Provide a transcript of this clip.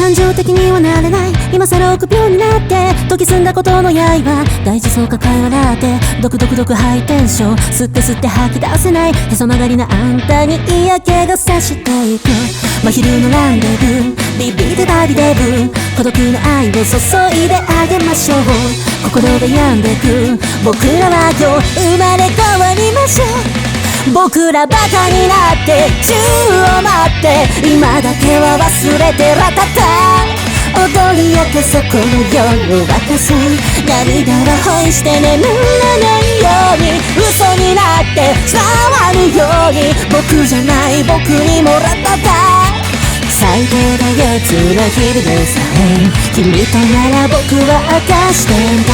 感情的にはなれない。今更臆病になって時澄んだことの刃大事そうか会話だってドクドクドクハイテンション吸って吸って吐き出せない。へそ曲がりなあんたに嫌気がさしていく。真昼のランデブー。ビビでバビデブ孤独な愛を注いであげましょう。心で病んでく。僕らは今日生まれ変わりましょう。僕らバカになって宙を待って。今だけは忘れてラタタ踊り明けそこの夜を渡かす涙は恋して眠らないように嘘になって伝わるように僕じゃない僕にもらったか。最低なやつの日々でさえ君となら僕は明かしてんだ。